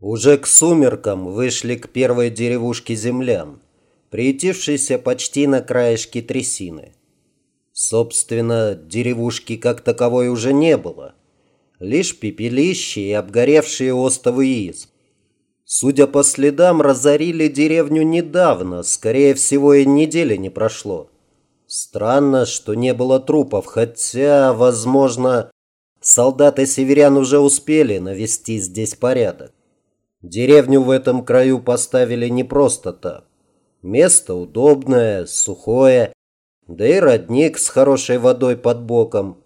Уже к сумеркам вышли к первой деревушке землян, приютившейся почти на краешке трясины. Собственно, деревушки как таковой уже не было. Лишь пепелище и обгоревшие остовы изб. Судя по следам, разорили деревню недавно, скорее всего, и недели не прошло. Странно, что не было трупов, хотя, возможно, солдаты северян уже успели навести здесь порядок. Деревню в этом краю поставили не просто так. Место удобное, сухое, да и родник с хорошей водой под боком.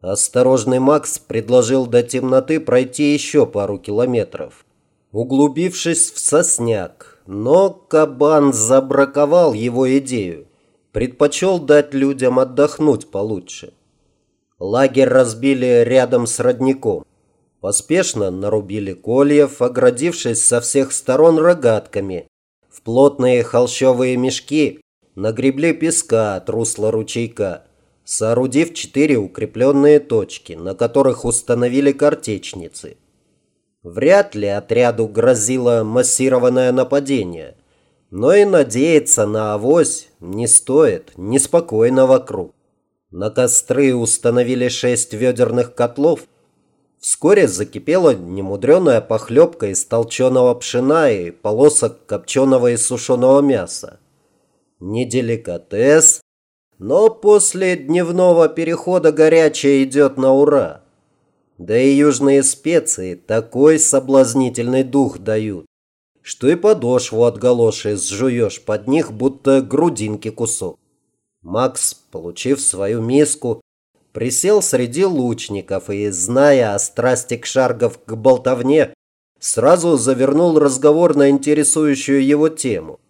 Осторожный Макс предложил до темноты пройти еще пару километров, углубившись в сосняк, но кабан забраковал его идею предпочел дать людям отдохнуть получше. Лагерь разбили рядом с родником. Поспешно нарубили кольев, оградившись со всех сторон рогатками. В плотные холщовые мешки нагребли песка от русла ручейка, соорудив четыре укрепленные точки, на которых установили картечницы. Вряд ли отряду грозило массированное нападение – но и надеяться на авось не стоит, неспокойно вокруг. На костры установили шесть ведерных котлов. Вскоре закипела немудреная похлебка из толченого пшена и полосок копченого и сушеного мяса. Не деликатес, но после дневного перехода горячее идет на ура. Да и южные специи такой соблазнительный дух дают что и подошву от галоши сжуешь под них, будто грудинки кусок. Макс, получив свою миску, присел среди лучников и, зная о страсти кшаргов к болтовне, сразу завернул разговор на интересующую его тему.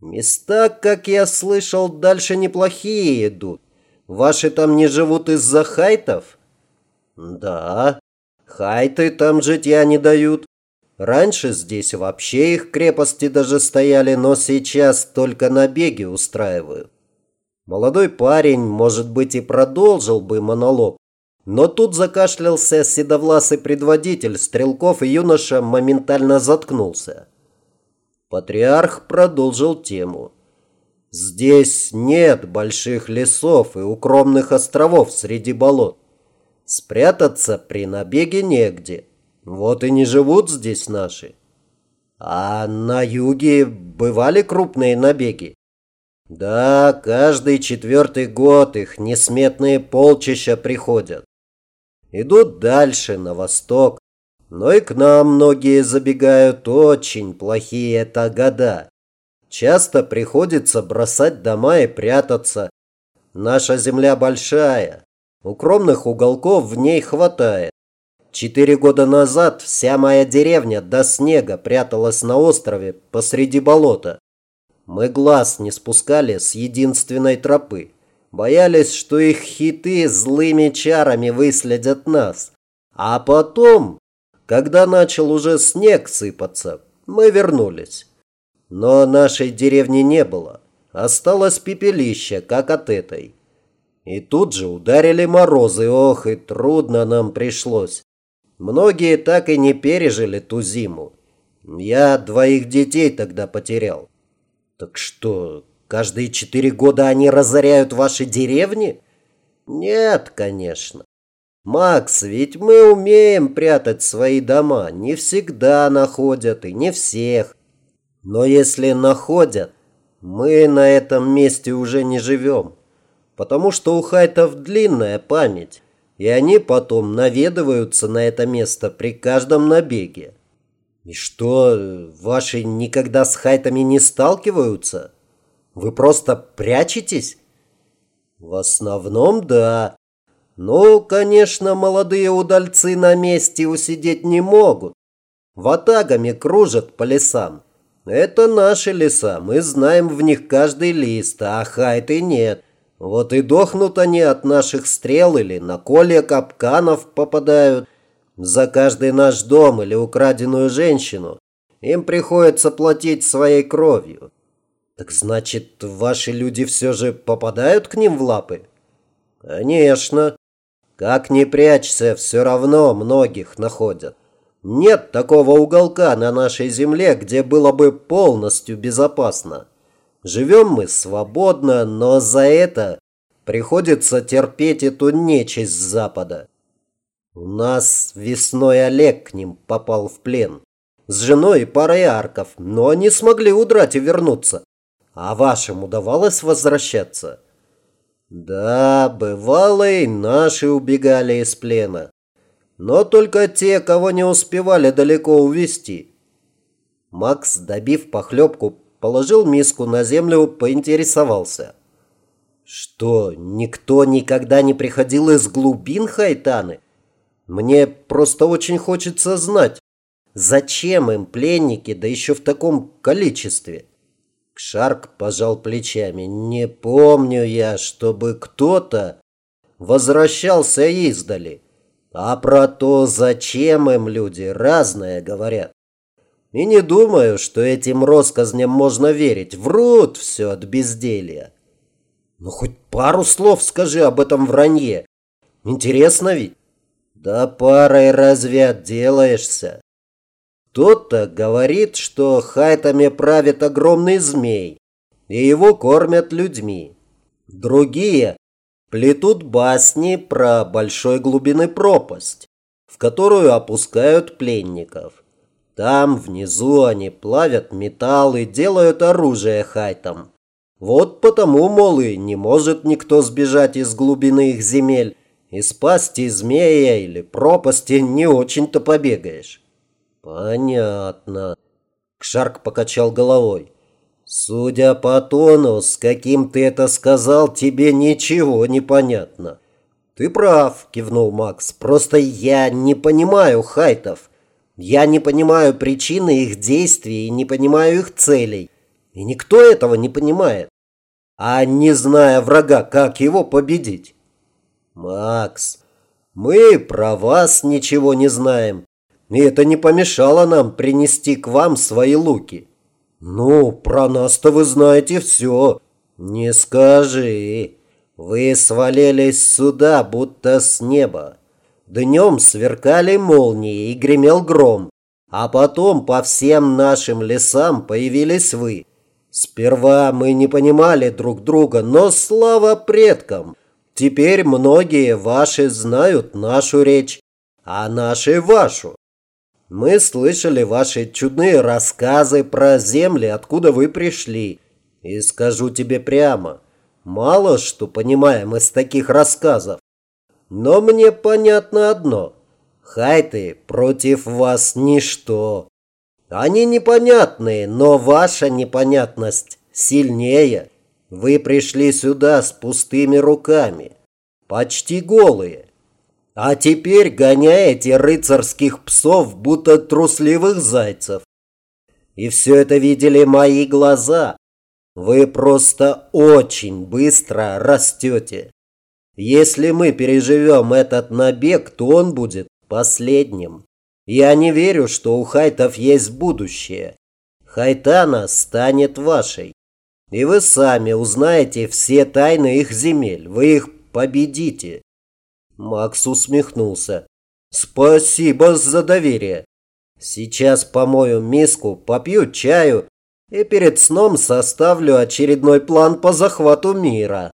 «Места, как я слышал, дальше неплохие идут. Ваши там не живут из-за хайтов?» «Да, хайты там житья не дают. Раньше здесь вообще их крепости даже стояли, но сейчас только набеги устраивают. Молодой парень, может быть, и продолжил бы монолог, но тут закашлялся седовласый предводитель стрелков, и юноша моментально заткнулся. Патриарх продолжил тему. Здесь нет больших лесов и укромных островов среди болот. Спрятаться при набеге негде. Вот и не живут здесь наши. А на юге бывали крупные набеги? Да, каждый четвертый год их несметные полчища приходят. Идут дальше, на восток. Но и к нам многие забегают очень плохие это года. Часто приходится бросать дома и прятаться. Наша земля большая. Укромных уголков в ней хватает. Четыре года назад вся моя деревня до снега пряталась на острове посреди болота. Мы глаз не спускали с единственной тропы. Боялись, что их хиты злыми чарами выследят нас. А потом, когда начал уже снег сыпаться, мы вернулись. Но нашей деревни не было. Осталось пепелище, как от этой. И тут же ударили морозы, ох, и трудно нам пришлось. Многие так и не пережили ту зиму. Я двоих детей тогда потерял. Так что, каждые четыре года они разоряют ваши деревни? Нет, конечно. Макс, ведь мы умеем прятать свои дома. Не всегда находят и не всех. Но если находят, мы на этом месте уже не живем. Потому что у хайтов длинная память и они потом наведываются на это место при каждом набеге. И что, ваши никогда с хайтами не сталкиваются? Вы просто прячетесь? В основном, да. Ну, конечно, молодые удальцы на месте усидеть не могут. Ватагами кружат по лесам. Это наши леса, мы знаем в них каждый лист, а хайты нет. Вот и дохнут они от наших стрел или на коле капканов попадают. За каждый наш дом или украденную женщину им приходится платить своей кровью. Так значит, ваши люди все же попадают к ним в лапы? Конечно. Как ни прячься, все равно многих находят. Нет такого уголка на нашей земле, где было бы полностью безопасно. Живем мы свободно, но за это приходится терпеть эту нечисть с запада. У нас весной Олег к ним попал в плен. С женой и парой арков, но они смогли удрать и вернуться. А вашим удавалось возвращаться? Да, бывало и наши убегали из плена но только те, кого не успевали далеко увести. Макс, добив похлебку, положил миску на землю, поинтересовался. Что, никто никогда не приходил из глубин Хайтаны? Мне просто очень хочется знать, зачем им пленники, да еще в таком количестве. Кшарк пожал плечами. Не помню я, чтобы кто-то возвращался издали. А про то, зачем им люди, разное говорят. И не думаю, что этим россказням можно верить. Врут все от безделья. Ну, хоть пару слов скажи об этом вранье. Интересно ведь? Да парой разве отделаешься? Кто-то говорит, что хайтами правит огромный змей, и его кормят людьми. Другие плетут басни про большой глубины пропасть, в которую опускают пленников. Там внизу они плавят металл и делают оружие хайтам. Вот потому, мол, и не может никто сбежать из глубины их земель. Из пасти змея или пропасти не очень-то побегаешь. Понятно. Кшарк покачал головой. «Судя по тону, с каким ты это сказал, тебе ничего не понятно». «Ты прав», – кивнул Макс. «Просто я не понимаю хайтов. Я не понимаю причины их действий и не понимаю их целей. И никто этого не понимает. А не зная врага, как его победить?» «Макс, мы про вас ничего не знаем. И это не помешало нам принести к вам свои луки». «Ну, про нас-то вы знаете все». «Не скажи. Вы свалились сюда, будто с неба. Днем сверкали молнии и гремел гром, а потом по всем нашим лесам появились вы. Сперва мы не понимали друг друга, но слава предкам! Теперь многие ваши знают нашу речь, а наши вашу. Мы слышали ваши чудные рассказы про земли, откуда вы пришли. И скажу тебе прямо, мало что понимаем из таких рассказов. Но мне понятно одно. Хайты против вас ничто. Они непонятные, но ваша непонятность сильнее. Вы пришли сюда с пустыми руками, почти голые. А теперь гоняете рыцарских псов, будто трусливых зайцев. И все это видели мои глаза. Вы просто очень быстро растете. Если мы переживем этот набег, то он будет последним. Я не верю, что у хайтов есть будущее. Хайтана станет вашей. И вы сами узнаете все тайны их земель. Вы их победите. Макс усмехнулся. «Спасибо за доверие. Сейчас помою миску, попью чаю и перед сном составлю очередной план по захвату мира».